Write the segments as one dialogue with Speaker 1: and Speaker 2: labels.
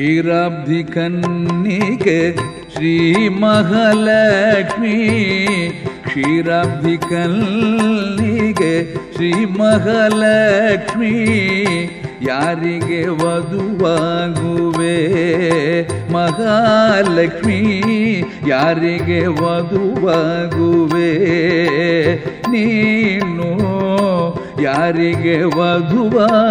Speaker 1: ಕ್ಷೀರಾಬ್ಧಿ ಕನ್ನಿಗೆ ಶ್ರೀ ಮಹಾಲಕ್ಷ್ಮಿ. ಕ್ಷೀರಾಬ್ಧಿ ಕನ್ನಿಗೆ ಶ್ರೀ ಮಹಾಲಕ್ಷ್ಮಿ. ಯಾರಿಗೆ ವಧುವಾಗುವೆ ಮಹಾಲಕ್ಷ್ಮಿ? ಯಾರಿಗೆ ವಧುವಾಗುವೆ ನೀನು? ಯಾರಿಗೆ ವಧುವಾಗುವೆ?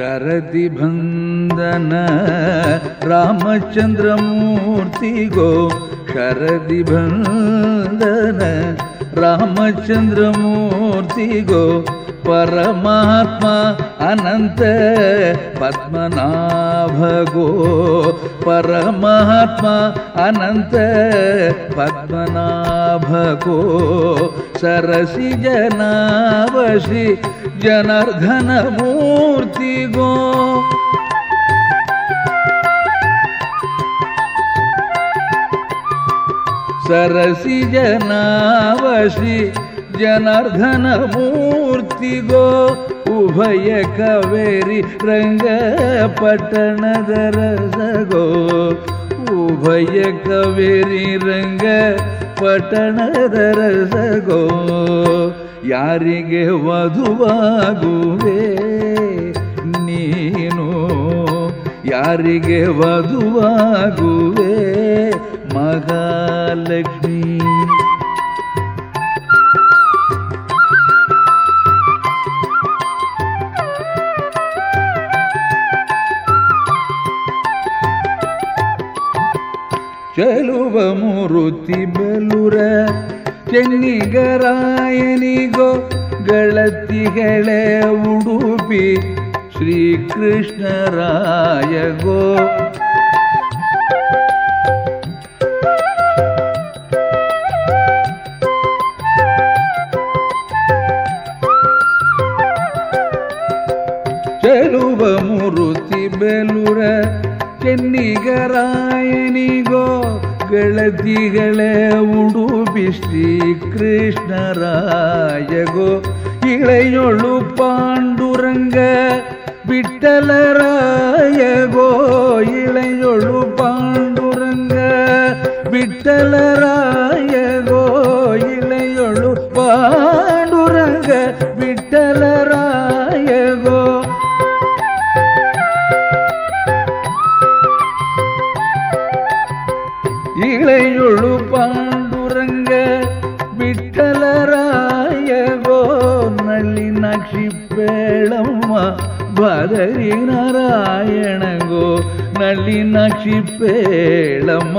Speaker 1: शरदि भन्दन। रामचन्द्रमूर्तिगो शरदि मूर्ति रामचन्द्रमूर्तिगो परमात्मा अनंत पद्मनाभ गो परमात्मा अनंत पद्मनाभ गो सरसी जनावशी जनार्दन मूर्ति गो सरसी जनावशी ಜನಾರ್ದನ ಮೂರ್ತಿಗೋ ಉಭಯ ಕವೇರಿ ರಂಗ ಪಟ್ಟಣದ ರಸಗೋ ಉಭಯ ಕವೇರಿ ರಂಗ ಪಟ್ಟಣದ ರಸಗೋ ಯಾರಿಗೆ ವಧುವಾಗುವೆ ನೀನು? ಯಾರಿಗೆ ವಧುವಾಗುವೆ ಮಹಾಲಕ್ಷ್ಮಿ ಚೆಲುವ ಮೂರುತಿ ಬೆಲುರ ಚೆನ್ನಿಗರಾಯನಿಗೋ ಗಳತಿಗಳೇ ಉಡುಪಿ ಶ್ರೀಕೃಷ್ಣರಾಯಗೋ ಚೆಲುವ ಮೂರುತಿ ಬೆಲುರ ಚೆನ್ನಿಗರಾಯನಿಗೋ ಗಳತಿಗಳೇ ಉಡುಪಿ ಶ್ರೀಕೃಷ್ಣರಾಯಗೋ ಇಳೆಯೊಳು ಪಾಂಡುರಂಗ ಬಿಟ್ಟಲರಾಯಗೋ ಇಳೆಯೊಳು ಪಾಂಡುರಂಗ ಬಿಟ್ಟಲರಾಯಗೋ ನಾರಾಯಣಗೋ ಪೇಳಮ್ಮ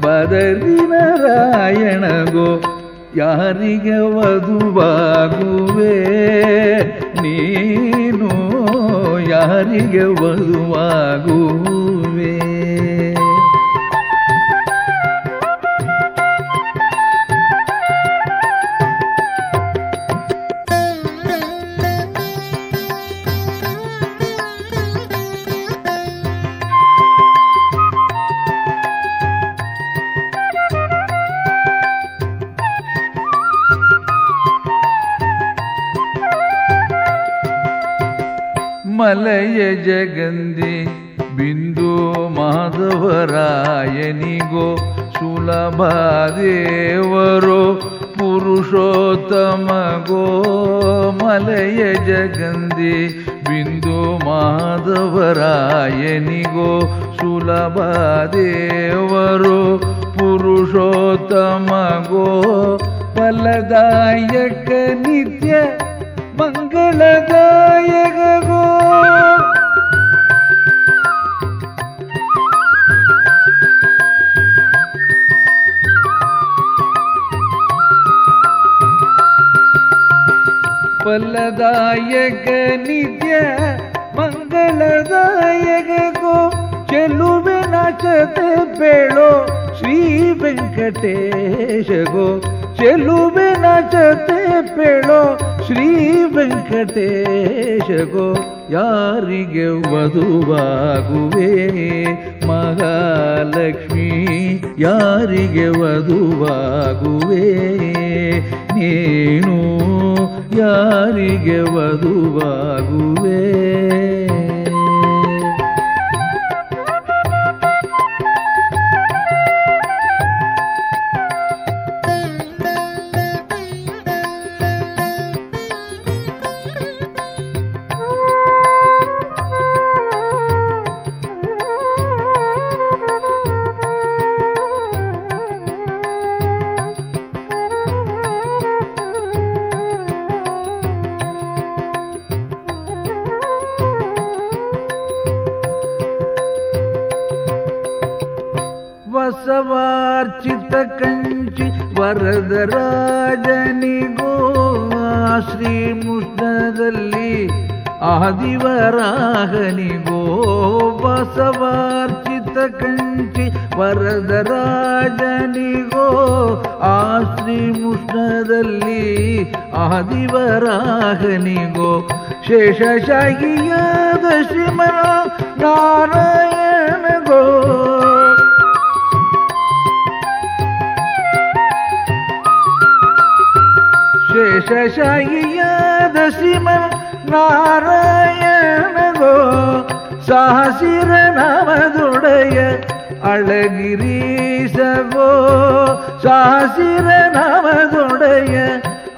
Speaker 1: ಬದರಿ ನಾರಾಯಣಗೋ ಯಾರಿಗೆ ವಧುವಾಗುವೆ? ನೀನು ಯಾರಿಗೆ ವಧುವಾಗುವೆ? ಮಲಯ ಜಗಂದಿ ಬಿಂದು ಮಾಧವರಾಯನಿಗೋ ಸುಲಭ ದೇವರು ಪುರುಷೋತ್ತಮಗೋ ಮಲಯ ಜಗಂದಿ ಬಿಂದು ಮಾಧವರಾಯನಿಗೋ ಸುಲಭ ದೇವರು ಪುರುಷೋತ್ತಮಗೋ ಫಲದಾಯಕ ನಿತ್ಯ ಮಂಗಳದಾಯಕಗೋ ಫಲದಾಯಕ ನಿತ್ಯ ಮಂಗಳದಾಯಕಗೋ ಚೆಲುವೆ ನಾಚತೆ ಬೇಳೋ ಶ್ರೀ ವೆಂಕಟೇಶಗೋ ಚೆಲುವೆ ನಾಚತೆ ಬೇಳೋ ಶ್ರೀ ವೆಂಕಟೇಶಗೋ ಯಾರಿಗೆ ವಧುವಾಗುವೆ? ಮಹಾಲಕ್ಷ್ಮಿ ಯಾರಿಗೆ ವಧುವಾಗುವೆ? ನೀನು ಯಾರಿಗೆ ವಧುವಾಗುವೆ? ಕಂಚಿ ವರದರಾಜನಿಗೋ ಶ್ರೀ ಮುಷ್ಣದಲ್ಲಿ ಆದಿವರಾಹನಿಗೋ ಬಸವಾರ್ಚಿತ ಕಂಚಿ ವರದರಾಜನಿಗೋ ಆ ಶ್ರೀ ಮುಷ್ಣದಲ್ಲಿ ಆದಿವರಾಹನಿಗೋ ಶೇಷಶಾಹಿಯಾದ ಶ್ರೀಮನ ನಾರಾಯಣಗೋ ಶೇಷಶಾಹಿಯಾದ ಶ್ರೀಮನ್ ನಾರಾಯಣಗೋ ಸಾಹಸಿರ ನಾಮದುಡೆಯ ಅಳಗಿರೀಸಗೋ ಸಾಹಸಿರ ನಾಮದುಡೆಯ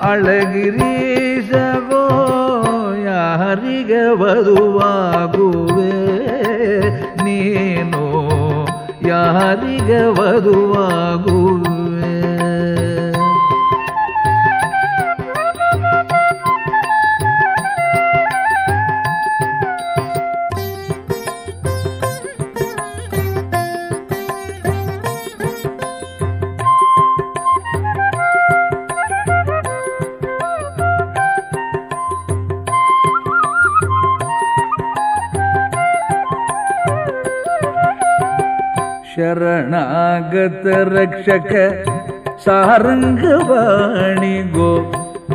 Speaker 1: ಅಳಗಿರೀಸಗೋ ಯಾರಿಗೆ ವಧುವಾಗುವೆ ನೀನು? ಯಾರಿಗೆ ವಧುವಾಗುವೆ ಶರಣಾಗತ ರಕ್ಷಕ ಸಾರಂಗವಾಣಿಗೋ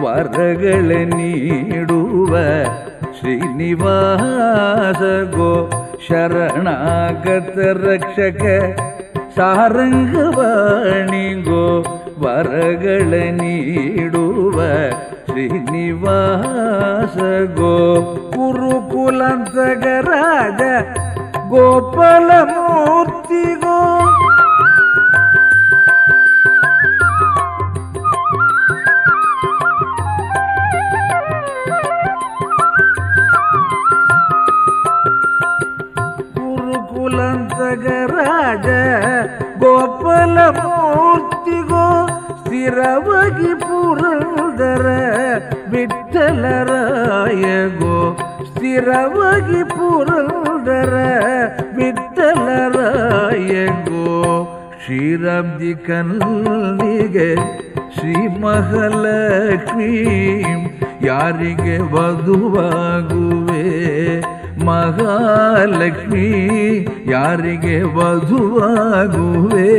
Speaker 1: ವರಗಳ ನೀಡುವ ಶ್ರೀನಿವಾಸ ಗೋ ಶರಣಾಗತ ರಕ್ಷಕ ಸಾರಂಗವಾಣಿಗೋ ವರಗಳ ನೀಡುವ ಶ್ರೀನಿವಾಸ ಗೋ ಕುರುಕುಲಂತಗರಾಜ ಗೋಪಾಲ ಮೂರ್ತಿಗೋ ಗೋಪಾಲ ಮೂರ್ತಿಗೋ ಸ್ಥಿರವಾಗಿ ಪುರಂದರ ವಿಠಲರಾಯಗೋ ಸ್ಥಿರವಾಗಿ ಪುರಂದರ ವಿಠಲರಾಯಗೋ ಶ್ರೀರಾಬ್ದಿ ಕಲ್ಲಿಗೆ ಶ್ರೀ ಮಹಾಲಕ್ಷ್ಮೀ ಯಾರಿಗೆ ವಧುವಾಗುವೆ ಮಹಾಲಕ್ಷ್ಮಿ ಯಾರಿಗೆ ವಧುವಾಗುವೆ?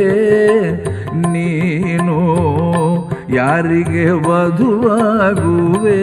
Speaker 1: ನೀನು ಯಾರಿಗೆ ವಧುವಾಗುವೆ?